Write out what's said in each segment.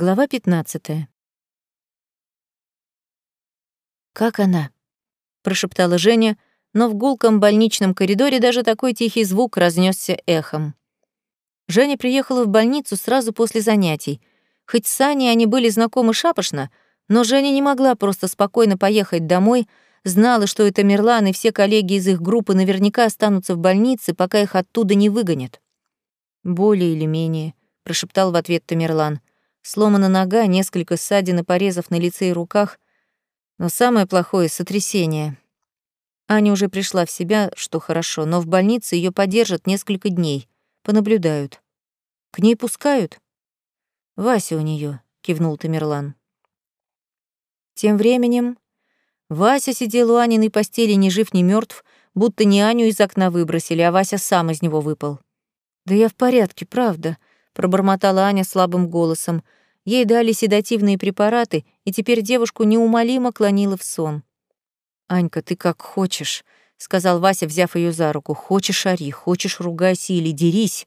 Глава 15. «Как она?» — прошептала Женя, но в гулком больничном коридоре даже такой тихий звук разнесся эхом. Женя приехала в больницу сразу после занятий. Хоть с Аней они были знакомы шапошно, но Женя не могла просто спокойно поехать домой, знала, что это Мирлан, и все коллеги из их группы наверняка останутся в больнице, пока их оттуда не выгонят. «Более или менее», — прошептал в ответ Тамерлан. Сломана нога, несколько ссадин и порезов на лице и руках, но самое плохое — сотрясение. Аня уже пришла в себя, что хорошо, но в больнице ее подержат несколько дней, понаблюдают. К ней пускают? Вася у нее, кивнул Тамерлан. Тем временем Вася сидел у Аниной постели ни жив, ни мертв, будто не Аню из окна выбросили, а Вася сам из него выпал. «Да я в порядке, правда», — пробормотала Аня слабым голосом. Ей дали седативные препараты, и теперь девушку неумолимо клонило в сон. «Анька, ты как хочешь», — сказал Вася, взяв ее за руку. «Хочешь ори, хочешь ругайся или дерись,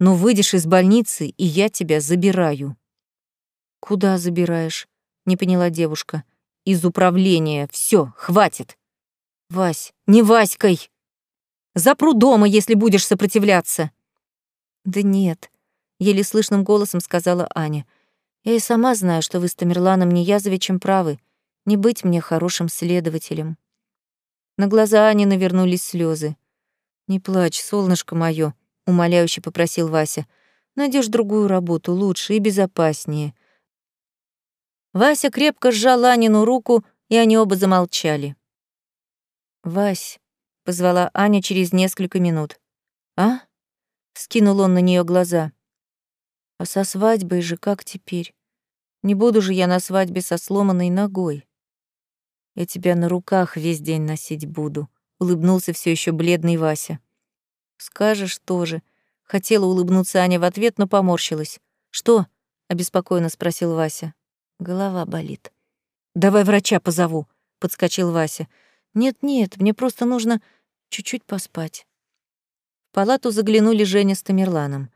но выйдешь из больницы, и я тебя забираю». «Куда забираешь?» — не поняла девушка. «Из управления. Все, хватит». «Вась, не Васькой! Запру дома, если будешь сопротивляться». «Да нет», — еле слышным голосом сказала Аня. Я и сама знаю, что вы с Тамерланом Ниязовичем правы. Не быть мне хорошим следователем. На глаза Ани навернулись слезы. «Не плачь, солнышко моё», — умоляюще попросил Вася. «Найдёшь другую работу, лучше и безопаснее». Вася крепко сжал Анину руку, и они оба замолчали. «Вась», — позвала Аня через несколько минут. «А?» — скинул он на неё глаза. А со свадьбой же как теперь? Не буду же я на свадьбе со сломанной ногой. Я тебя на руках весь день носить буду, улыбнулся все еще бледный Вася. Скажешь тоже. Хотела улыбнуться Аня в ответ, но поморщилась. Что? обеспокоенно спросил Вася. Голова болит. Давай врача позову, подскочил Вася. Нет-нет, мне просто нужно чуть-чуть поспать. В палату заглянули Женя с Тамерланом.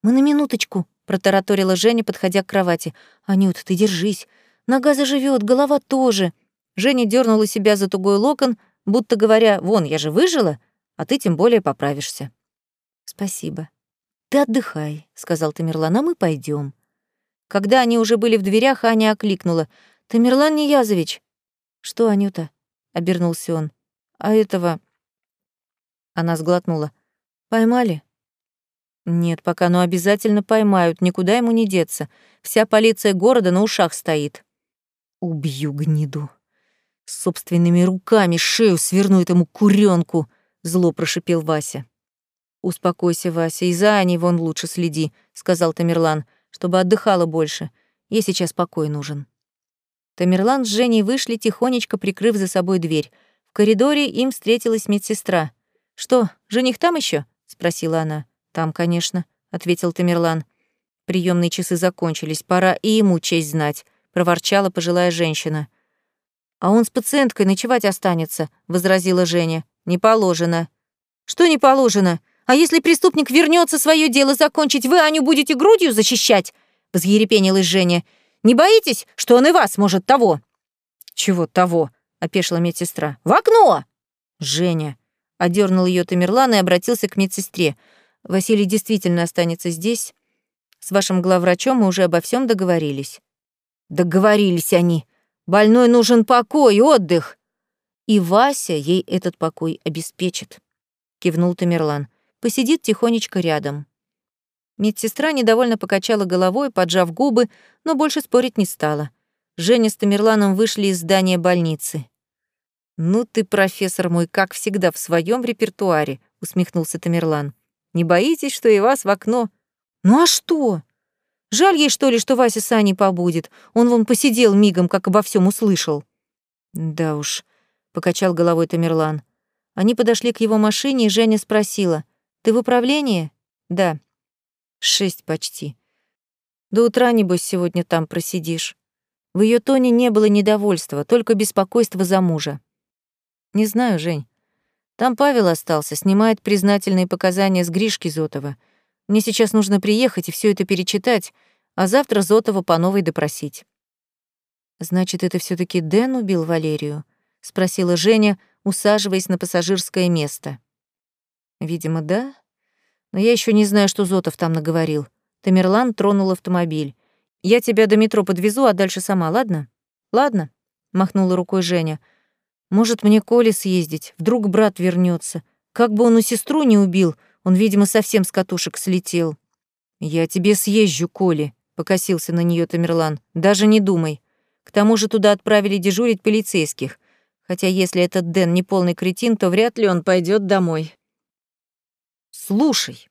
Мы на минуточку, протараторила Женя, подходя к кровати. «Анют, ты держись. Нога заживет, голова тоже». Женя дернула себя за тугой локон, будто говоря, «Вон, я же выжила, а ты тем более поправишься». «Спасибо». «Ты отдыхай», — сказал Тамерлан, — «а мы пойдем. Когда они уже были в дверях, Аня окликнула. «Тамерлан Ниязович». «Что, Анюта?» — обернулся он. «А этого...» Она сглотнула. «Поймали?» Нет, пока, но обязательно поймают, никуда ему не деться. Вся полиция города на ушах стоит. Убью гниду. Собственными руками шею сверну этому куренку, зло прошипел Вася. Успокойся, Вася, и за Аней вон лучше следи, сказал Тамерлан, чтобы отдыхала больше. Ей сейчас покой нужен. Тамерлан с Женей вышли, тихонечко прикрыв за собой дверь. В коридоре им встретилась медсестра. «Что, жених там еще? спросила она. «Там, конечно», — ответил Тамерлан. Приемные часы закончились, пора и ему честь знать», — проворчала пожилая женщина. «А он с пациенткой ночевать останется», — возразила Женя. «Не положено». «Что не положено? А если преступник вернется свое дело закончить, вы Аню будете грудью защищать?» — взъерепенилась Женя. «Не боитесь, что он и вас может того?» «Чего того?» — опешила медсестра. «В окно!» «Женя!» — одернул ее Тамерлан и обратился к медсестре. Василий действительно останется здесь. С вашим главврачом мы уже обо всем договорились. Договорились они. Больной нужен покой, отдых. И Вася ей этот покой обеспечит. Кивнул Тамерлан. Посидит тихонечко рядом. Медсестра недовольно покачала головой, поджав губы, но больше спорить не стала. Женя с Тамерланом вышли из здания больницы. «Ну ты, профессор мой, как всегда, в своем репертуаре», — усмехнулся Тамерлан. Не боитесь, что и вас в окно? Ну а что? Жаль ей, что ли, что Вася с Аней побудет. Он вон посидел мигом, как обо всем услышал. Да уж, покачал головой Тамерлан. Они подошли к его машине, и Женя спросила: "Ты в управлении?" "Да". «Шесть почти. До утра небось сегодня там просидишь". В ее тоне не было недовольства, только беспокойство за мужа. Не знаю, Жень. Там Павел остался, снимает признательные показания с Гришки Зотова. Мне сейчас нужно приехать и все это перечитать, а завтра Зотова по новой допросить. «Значит, это все таки Дэн убил Валерию?» — спросила Женя, усаживаясь на пассажирское место. «Видимо, да. Но я еще не знаю, что Зотов там наговорил». Тамерлан тронул автомобиль. «Я тебя до метро подвезу, а дальше сама, ладно?» «Ладно», — махнула рукой Женя. «Может, мне Коле съездить? Вдруг брат вернется. Как бы он у сестру не убил, он, видимо, совсем с катушек слетел». «Я тебе съезжу, Коли», — покосился на нее Тамерлан. «Даже не думай. К тому же туда отправили дежурить полицейских. Хотя если этот Дэн не полный кретин, то вряд ли он пойдет домой». «Слушай,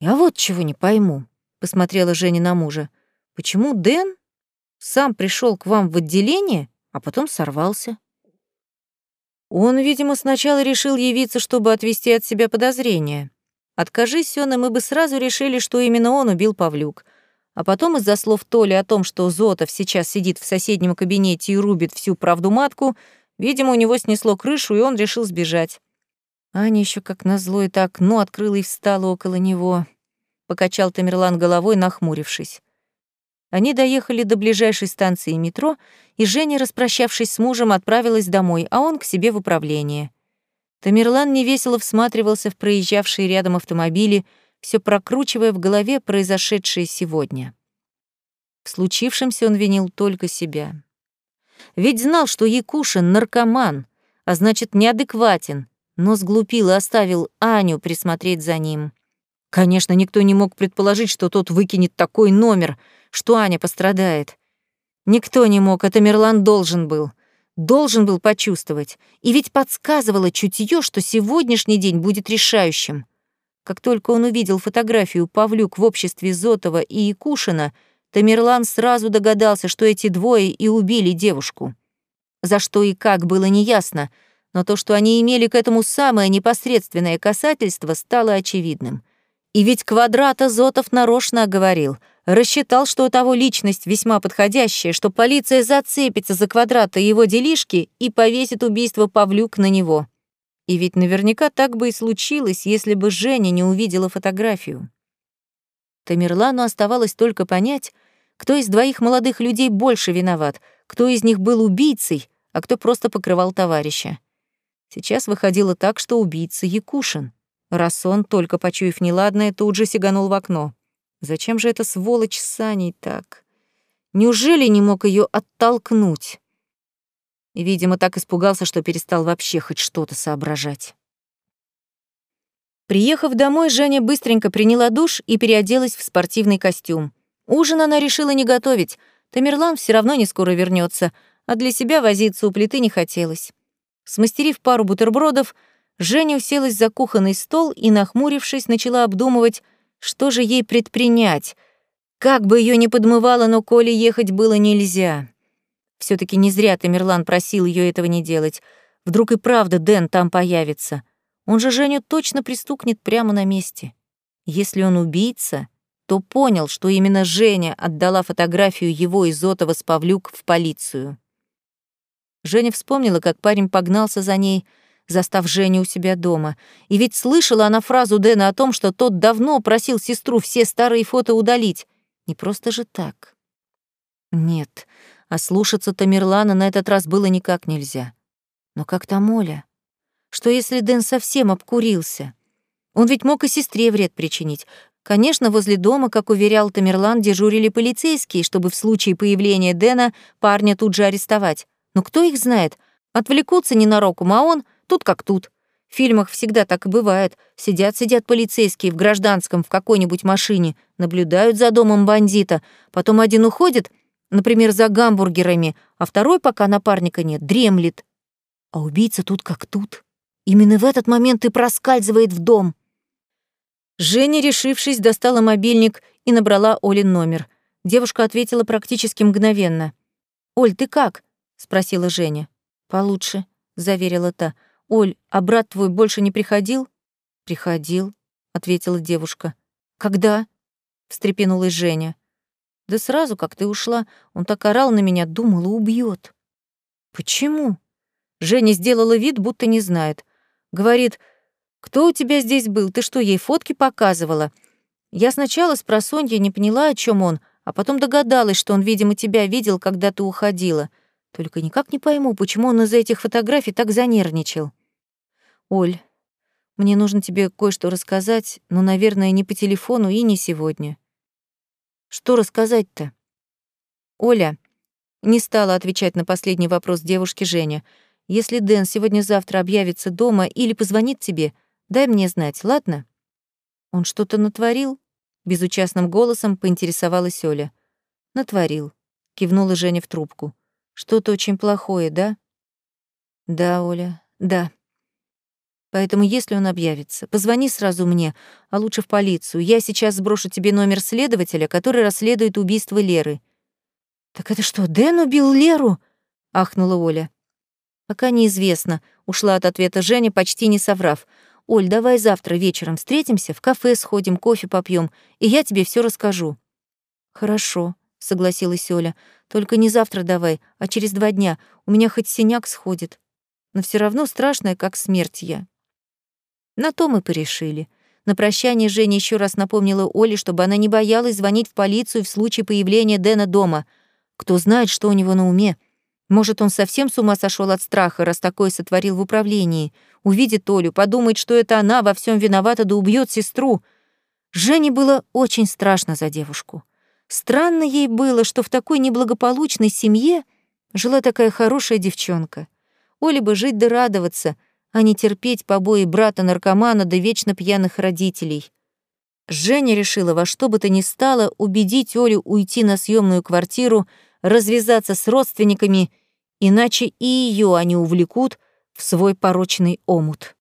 я вот чего не пойму», — посмотрела Женя на мужа. «Почему Дэн сам пришел к вам в отделение, а потом сорвался?» Он, видимо, сначала решил явиться, чтобы отвести от себя подозрения. Откажись он, и мы бы сразу решили, что именно он убил Павлюк. А потом из-за слов Толи о том, что Зотов сейчас сидит в соседнем кабинете и рубит всю правду матку, видимо, у него снесло крышу, и он решил сбежать. Аня еще как назло это окно открыла и встала около него. Покачал Тамерлан головой, нахмурившись. Они доехали до ближайшей станции метро, и Женя, распрощавшись с мужем, отправилась домой, а он к себе в управление. Тамерлан невесело всматривался в проезжавшие рядом автомобили, все прокручивая в голове произошедшее сегодня. В случившемся он винил только себя. Ведь знал, что Якушин — наркоман, а значит, неадекватен, но сглупил и оставил Аню присмотреть за ним. Конечно, никто не мог предположить, что тот выкинет такой номер, что Аня пострадает. Никто не мог, это Мерлан должен был. Должен был почувствовать. И ведь подсказывало чутье, что сегодняшний день будет решающим. Как только он увидел фотографию Павлюк в обществе Зотова и Якушина, Тамерлан сразу догадался, что эти двое и убили девушку. За что и как было неясно, но то, что они имели к этому самое непосредственное касательство, стало очевидным. И ведь квадрата Зотов нарочно оговорил, рассчитал, что у того личность весьма подходящая, что полиция зацепится за квадрата его делишки и повесит убийство Павлюк на него. И ведь наверняка так бы и случилось, если бы Женя не увидела фотографию. Тамерлану оставалось только понять, кто из двоих молодых людей больше виноват, кто из них был убийцей, а кто просто покрывал товарища. Сейчас выходило так, что убийца Якушин. Раз он, только почуяв неладное, тут же сиганул в окно. Зачем же эта сволочь с Саней так? Неужели не мог ее оттолкнуть? видимо, так испугался, что перестал вообще хоть что-то соображать. Приехав домой, Женя быстренько приняла душ и переоделась в спортивный костюм. Ужин она решила не готовить. Тамерлан все равно не скоро вернется, а для себя возиться у плиты не хотелось. Смастерив пару бутербродов, Женя уселась за кухонный стол и, нахмурившись, начала обдумывать, что же ей предпринять. Как бы ее ни подмывало, но Коле ехать было нельзя все таки не зря Тамерлан просил ее этого не делать. Вдруг и правда Дэн там появится. Он же Женю точно пристукнет прямо на месте. Если он убийца, то понял, что именно Женя отдала фотографию его и Зотова с Павлюк в полицию. Женя вспомнила, как парень погнался за ней, застав Женю у себя дома. И ведь слышала она фразу Дэна о том, что тот давно просил сестру все старые фото удалить. Не просто же так. Нет, а слушаться Тамерлана на этот раз было никак нельзя. Но как там Оля? Что если Дэн совсем обкурился? Он ведь мог и сестре вред причинить. Конечно, возле дома, как уверял Тамерлан, дежурили полицейские, чтобы в случае появления Дэна парня тут же арестовать. Но кто их знает? Отвлекутся ненароком, а он тут как тут. В фильмах всегда так и бывает. Сидят-сидят полицейские в гражданском в какой-нибудь машине, наблюдают за домом бандита, потом один уходит — Например, за гамбургерами, а второй, пока напарника нет, дремлет. А убийца тут как тут. Именно в этот момент и проскальзывает в дом. Женя, решившись, достала мобильник и набрала Олин номер. Девушка ответила практически мгновенно. «Оль, ты как?» — спросила Женя. «Получше», — заверила та. «Оль, а брат твой больше не приходил?» «Приходил», — ответила девушка. «Когда?» — встрепенулась Женя. Да сразу, как ты ушла, он так орал на меня, думала, убьет. Почему? Женя сделала вид, будто не знает. Говорит, кто у тебя здесь был? Ты что, ей фотки показывала? Я сначала с просонья не поняла, о чем он, А потом догадалась, что он, видимо, тебя видел, когда ты уходила. Только никак не пойму, почему он из-за этих фотографий так занервничал. Оль, мне нужно тебе кое-что рассказать, но, наверное, не по телефону и не сегодня. Что рассказать-то? Оля не стала отвечать на последний вопрос девушки Женя. Если Дэн сегодня-завтра объявится дома или позвонит тебе, дай мне знать, ладно? Он что-то натворил? Безучастным голосом поинтересовалась Оля. Натворил, кивнула Женя в трубку. Что-то очень плохое, да? Да, Оля, да. Поэтому если он объявится, позвони сразу мне, а лучше в полицию. Я сейчас сброшу тебе номер следователя, который расследует убийство Леры. «Так это что, Дэн убил Леру?» — ахнула Оля. «Пока неизвестно», — ушла от ответа Женя, почти не соврав. «Оль, давай завтра вечером встретимся, в кафе сходим, кофе попьем, и я тебе все расскажу». «Хорошо», — согласилась Оля. «Только не завтра давай, а через два дня. У меня хоть синяк сходит. Но все равно страшная, как смерть я». На то мы порешили. На прощание Женя еще раз напомнила Оле, чтобы она не боялась звонить в полицию в случае появления Дэна дома — кто знает, что у него на уме. Может, он совсем с ума сошел от страха, раз такое сотворил в управлении. Увидит Олю, подумает, что это она во всем виновата, да убьет сестру. Жене было очень страшно за девушку. Странно ей было, что в такой неблагополучной семье жила такая хорошая девчонка. Оле бы жить да радоваться, а не терпеть побои брата-наркомана да вечно пьяных родителей. Женя решила во что бы то ни стало убедить Олю уйти на съемную квартиру — развязаться с родственниками, иначе и ее они увлекут в свой порочный омут.